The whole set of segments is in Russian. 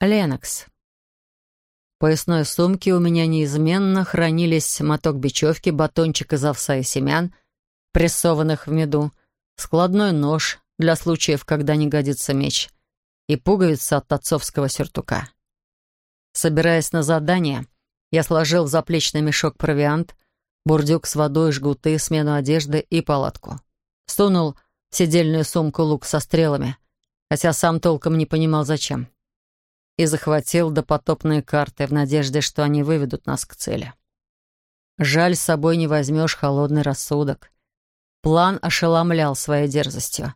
Ленокс. В поясной сумке у меня неизменно хранились моток бечевки, батончик из овса и семян, прессованных в меду, складной нож для случаев, когда не годится меч, и пуговица от отцовского сюртука. Собираясь на задание, я сложил в заплечный мешок провиант, бурдюк с водой, жгуты, смену одежды и палатку. Сунул в седельную сумку лук со стрелами, хотя сам толком не понимал, зачем. И захватил допотопные карты в надежде, что они выведут нас к цели. Жаль, с собой не возьмешь холодный рассудок. План ошеломлял своей дерзостью.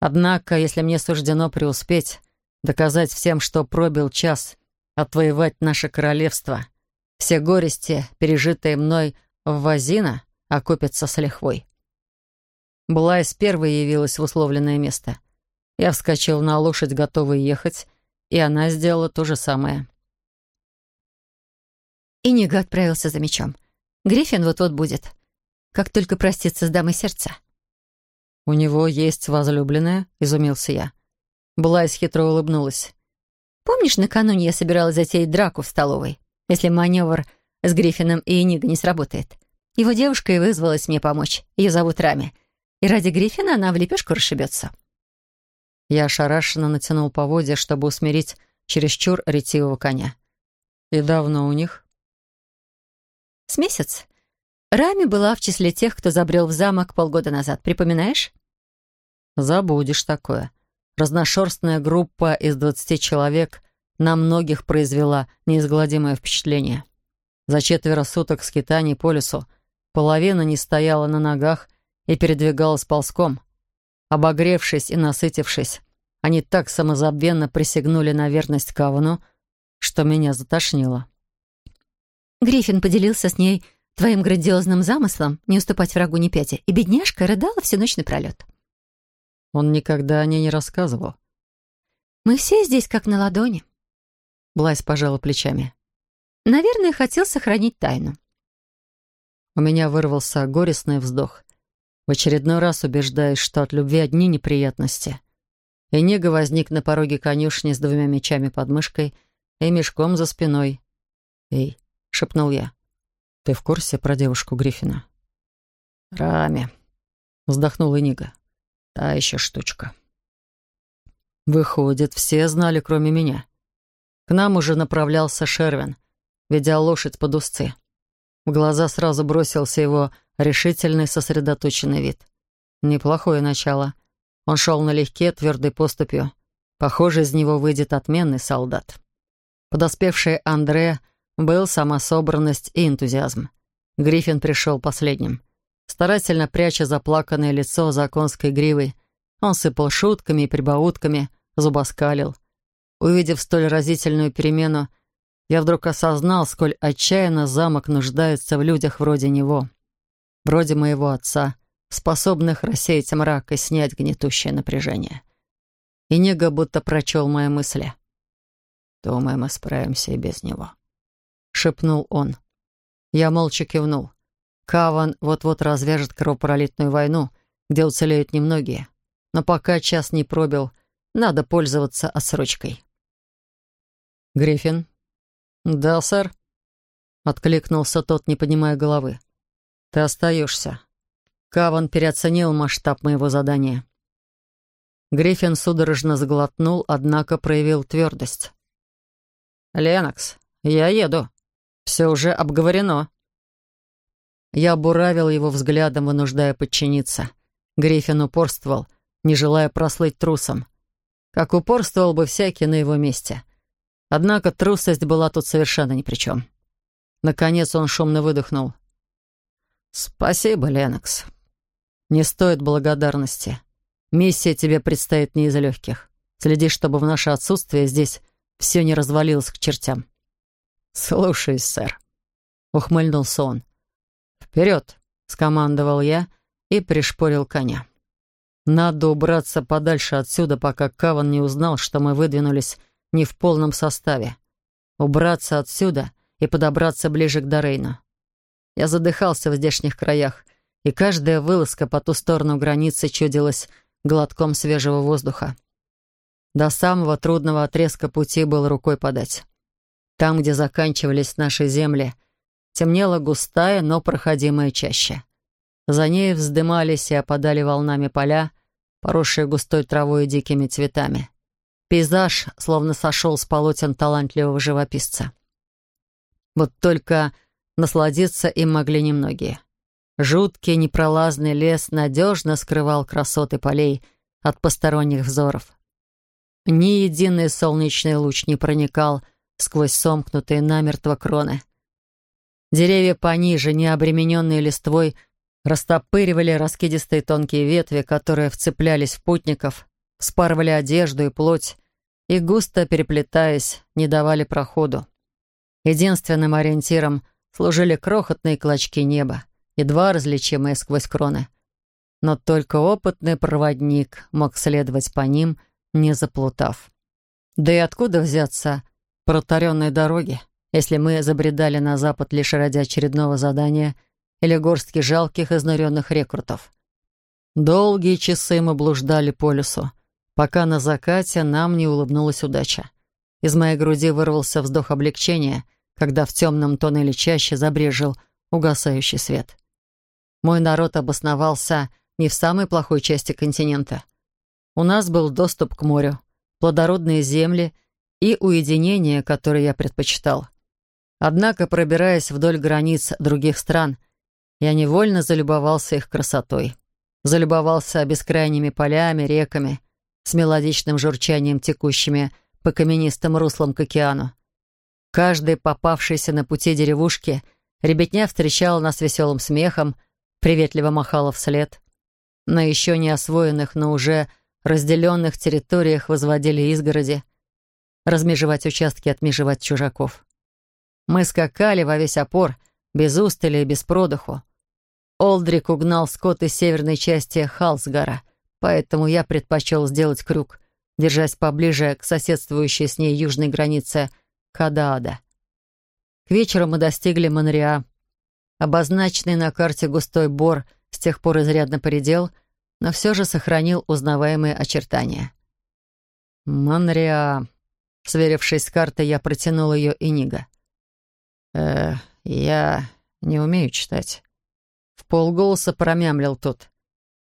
Однако, если мне суждено преуспеть, доказать всем, что пробил час, отвоевать наше королевство, все горести, пережитые мной в Вазина окупится с лихвой. Блайс первой явилась в условленное место. Я вскочил на лошадь, готовый ехать, и она сделала то же самое. И Нига отправился за мечом. Гриффин вот-вот будет. Как только простится с дамой сердца. «У него есть возлюбленная?» — изумился я. Блайс хитро улыбнулась. «Помнишь, накануне я собиралась затеять драку в столовой, если маневр с Гриффином и Нига не сработает. Его девушка и вызвалась мне помочь. Ее зовут Рами. И ради Гриффина она в лепешку расшибется. Я ошарашенно натянул поводья, чтобы усмирить чересчур ретивого коня. И давно у них? С месяц. Рами была в числе тех, кто забрел в замок полгода назад. Припоминаешь? Забудешь такое. Разношерстная группа из двадцати человек на многих произвела неизгладимое впечатление. За четверо суток скитаний по лесу половина не стояла на ногах и передвигалась ползком. Обогревшись и насытившись, они так самозабвенно присягнули на верность Кавану, что меня затошнило. Гриффин поделился с ней твоим грандиозным замыслом не уступать врагу ни пяти, и бедняжка рыдала всю ночь напролет. Он никогда о ней не рассказывал. «Мы все здесь как на ладони». Блась пожала плечами. Наверное, хотел сохранить тайну. У меня вырвался горестный вздох. В очередной раз убеждаюсь, что от любви одни неприятности. И возник на пороге конюшни с двумя мечами под мышкой и мешком за спиной. «Эй», — шепнул я, — «ты в курсе про девушку Гриффина?» «Раме», — вздохнула Нига. «Та еще штучка». Выходит, все знали, кроме меня. К нам уже направлялся Шервин — ведя лошадь под узцы. В глаза сразу бросился его решительный, сосредоточенный вид. Неплохое начало. Он шел налегке, твердой поступью. Похоже, из него выйдет отменный солдат. Подоспевший Андре был сама и энтузиазм. Гриффин пришел последним. Старательно пряча заплаканное лицо за конской гривой, он сыпал шутками и прибаутками, зубоскалил. Увидев столь разительную перемену, я вдруг осознал, сколь отчаянно замок нуждается в людях вроде него, вроде моего отца, способных рассеять мрак и снять гнетущее напряжение. И Нега будто прочел мои мысли. «Думаю, мы справимся и без него», — шепнул он. Я молча кивнул. Каван вот-вот развяжет кровопролитную войну, где уцелеют немногие. Но пока час не пробил, надо пользоваться отсрочкой. «Гриффин, «Да, сэр», — откликнулся тот, не поднимая головы. «Ты остаешься». Каван переоценил масштаб моего задания. Гриффин судорожно сглотнул, однако проявил твердость. «Ленокс, я еду. Все уже обговорено». Я буравил его взглядом, вынуждая подчиниться. Гриффин упорствовал, не желая прослыть трусом. Как упорствовал бы всякий на его месте. Однако трусость была тут совершенно ни при чем. Наконец он шумно выдохнул. «Спасибо, Ленокс. Не стоит благодарности. Миссия тебе предстоит не из легких. Следи, чтобы в наше отсутствие здесь все не развалилось к чертям». «Слушаюсь, сэр», — ухмыльнулся он. «Вперед!» — скомандовал я и пришпорил коня. «Надо убраться подальше отсюда, пока Каван не узнал, что мы выдвинулись не в полном составе. Убраться отсюда и подобраться ближе к Дорейну. Я задыхался в здешних краях, и каждая вылазка по ту сторону границы чудилась глотком свежего воздуха. До самого трудного отрезка пути был рукой подать. Там, где заканчивались наши земли, темнела густая, но проходимая чаща. За ней вздымались и опадали волнами поля, поросшие густой травой и дикими цветами. Пейзаж словно сошел с полотен талантливого живописца. Вот только насладиться им могли немногие. Жуткий непролазный лес надежно скрывал красоты полей от посторонних взоров. Ни единый солнечный луч не проникал сквозь сомкнутые намертво кроны. Деревья пониже, не обремененные листвой, растопыривали раскидистые тонкие ветви, которые вцеплялись в путников, вспарывали одежду и плоть и, густо переплетаясь, не давали проходу. Единственным ориентиром служили крохотные клочки неба, едва различимые сквозь кроны. Но только опытный проводник мог следовать по ним, не заплутав. Да и откуда взяться протаренной дороги, если мы забредали на запад лишь ради очередного задания или горстки жалких изнуренных рекрутов? Долгие часы мы блуждали по лесу, пока на закате нам не улыбнулась удача. Из моей груди вырвался вздох облегчения, когда в темном тоннеле чаще забрежил угасающий свет. Мой народ обосновался не в самой плохой части континента. У нас был доступ к морю, плодородные земли и уединение, которое я предпочитал. Однако, пробираясь вдоль границ других стран, я невольно залюбовался их красотой. Залюбовался бескрайними полями, реками, с мелодичным журчанием, текущими по каменистым руслам к океану. Каждой попавшейся на пути деревушки ребятня встречала нас веселым смехом, приветливо махала вслед. На еще не освоенных, но уже разделенных территориях возводили изгороди, размежевать участки, отмежевать чужаков. Мы скакали во весь опор, без устали и без продыху. Олдрик угнал скот из северной части Халсгара, поэтому я предпочел сделать крюк, держась поближе к соседствующей с ней южной границе Кадаада. К вечеру мы достигли Монреа. Обозначенный на карте густой бор с тех пор изрядно поредел, но все же сохранил узнаваемые очертания. «Монреа», Сверившись с картой, я протянул ее и Нига. «Э, я не умею читать». В полголоса промямлил тот.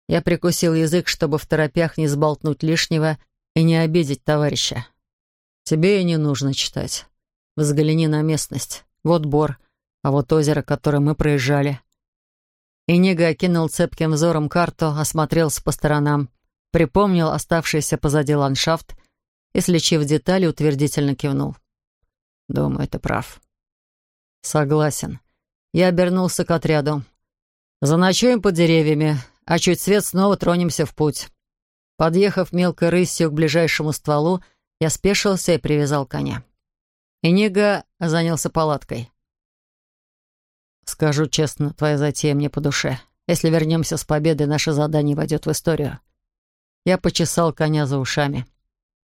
Я прикусил язык, чтобы в торопях не сболтнуть лишнего и не обидеть товарища. «Тебе и не нужно читать. Взгляни на местность. Вот бор, а вот озеро, которое мы проезжали». Инига окинул цепким взором карту, осмотрелся по сторонам, припомнил оставшийся позади ландшафт и, слечив детали, утвердительно кивнул. «Думаю, ты прав». «Согласен». Я обернулся к отряду. «Заночуем под деревьями, а чуть свет снова тронемся в путь». Подъехав мелкой рысью к ближайшему стволу, я спешился и привязал коня. Инига занялся палаткой. «Скажу честно, твоя затея мне по душе. Если вернемся с победой, наше задание войдет в историю». Я почесал коня за ушами.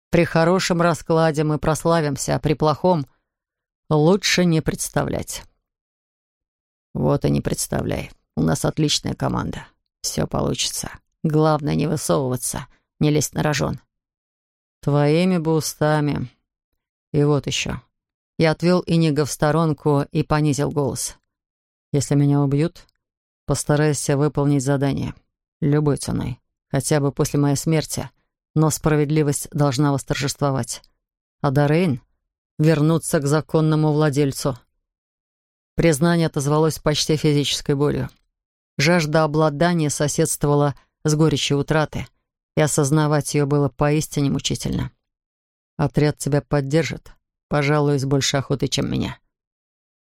При хорошем раскладе мы прославимся, а при плохом лучше не представлять. Вот и не представляй. У нас отличная команда. Все получится. Главное не высовываться, не лезть на рожон. Твоими бы устами. И вот еще. Я отвел Инига в сторонку и понизил голос. Если меня убьют, постарайся выполнить задание. Любой ценой. Хотя бы после моей смерти но справедливость должна восторжествовать. А Дорейн — вернуться к законному владельцу. Признание отозвалось почти физической болью. Жажда обладания соседствовала с горечью утраты, и осознавать ее было поистине мучительно. Отряд тебя поддержит, пожалуй, с большей охотой, чем меня.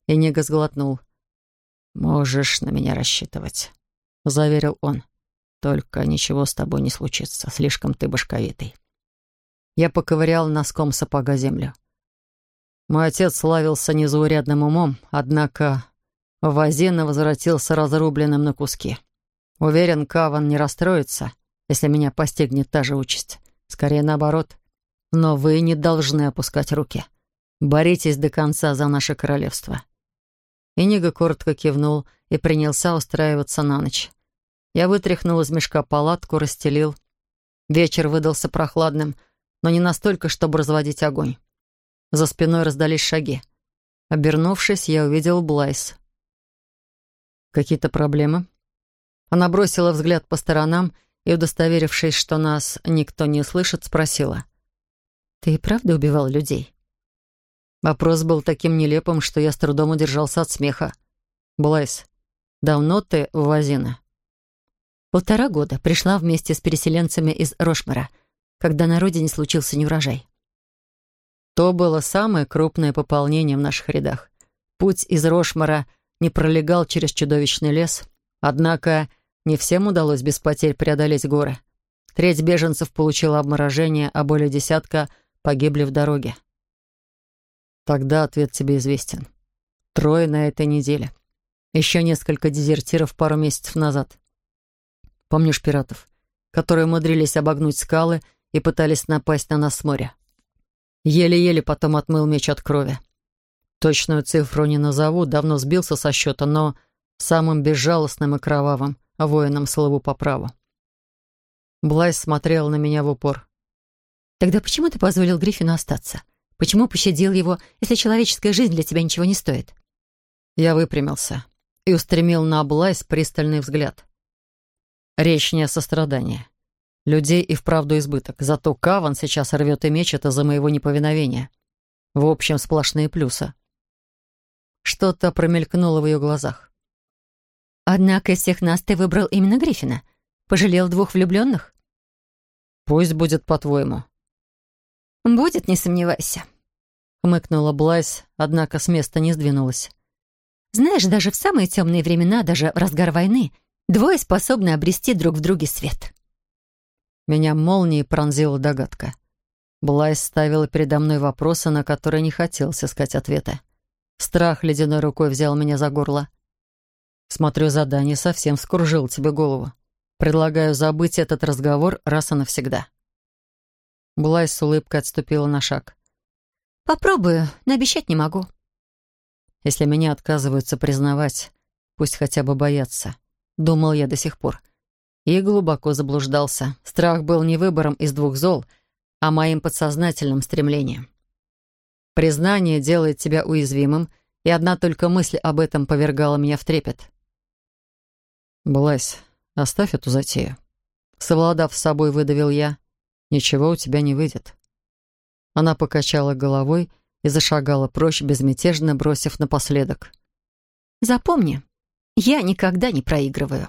И Нига сглотнул. «Можешь на меня рассчитывать», — заверил он. Только ничего с тобой не случится, слишком ты башковитый. Я поковырял носком сапога землю. Мой отец славился незаурядным умом, однако Вазина возвратился разрубленным на куски. Уверен, Каван не расстроится, если меня постигнет та же участь. Скорее наоборот. Но вы не должны опускать руки. Боритесь до конца за наше королевство. Инига коротко кивнул и принялся устраиваться на ночь. Я вытряхнул из мешка палатку, расстелил. Вечер выдался прохладным, но не настолько, чтобы разводить огонь. За спиной раздались шаги. Обернувшись, я увидел Блайс. «Какие-то проблемы?» Она бросила взгляд по сторонам и, удостоверившись, что нас никто не слышит, спросила. «Ты правда убивал людей?» Вопрос был таким нелепым, что я с трудом удержался от смеха. «Блайс, давно ты в Вазина?» Полтора года пришла вместе с переселенцами из Рошмара, когда на родине случился неурожай. То было самое крупное пополнение в наших рядах. Путь из Рошмара не пролегал через чудовищный лес, однако не всем удалось без потерь преодолеть горы. Треть беженцев получила обморожение, а более десятка погибли в дороге. Тогда ответ тебе известен. Трое на этой неделе. Еще несколько дезертиров пару месяцев назад. Помнишь пиратов, которые умудрились обогнуть скалы и пытались напасть на нас с моря? Еле-еле потом отмыл меч от крови. Точную цифру не назову, давно сбился со счета, но самым безжалостным и кровавым воином слову по праву. Блайс смотрел на меня в упор. «Тогда почему ты позволил Гриффину остаться? Почему пощадил его, если человеческая жизнь для тебя ничего не стоит?» Я выпрямился и устремил на Блайс пристальный взгляд. Речь не о сострадании. Людей и вправду избыток. Зато Каван сейчас рвет и меч это за моего неповиновения. В общем, сплошные плюсы. Что-то промелькнуло в ее глазах. «Однако из всех нас ты выбрал именно Гриффина. Пожалел двух влюбленных?» «Пусть будет по-твоему». «Будет, не сомневайся», — хмыкнула Блайс, однако с места не сдвинулась. «Знаешь, даже в самые темные времена, даже в разгар войны, двое способны обрести друг в друге свет». Меня молнией пронзила догадка. Блайс ставила передо мной вопросы, на которые не хотелось искать ответа. Страх ледяной рукой взял меня за горло. Смотрю, задание совсем скружил тебе голову. Предлагаю забыть этот разговор раз и навсегда. Блайс с улыбкой отступила на шаг. «Попробую, но обещать не могу». Если меня отказываются признавать, пусть хотя бы боятся. Думал я до сих пор и глубоко заблуждался. Страх был не выбором из двух зол, а моим подсознательным стремлением. Признание делает тебя уязвимым, и одна только мысль об этом повергала меня в трепет. «Блайс, оставь эту затею». Совладав с собой, выдавил я. «Ничего у тебя не выйдет». Она покачала головой и зашагала прочь, безмятежно бросив напоследок. «Запомни, я никогда не проигрываю».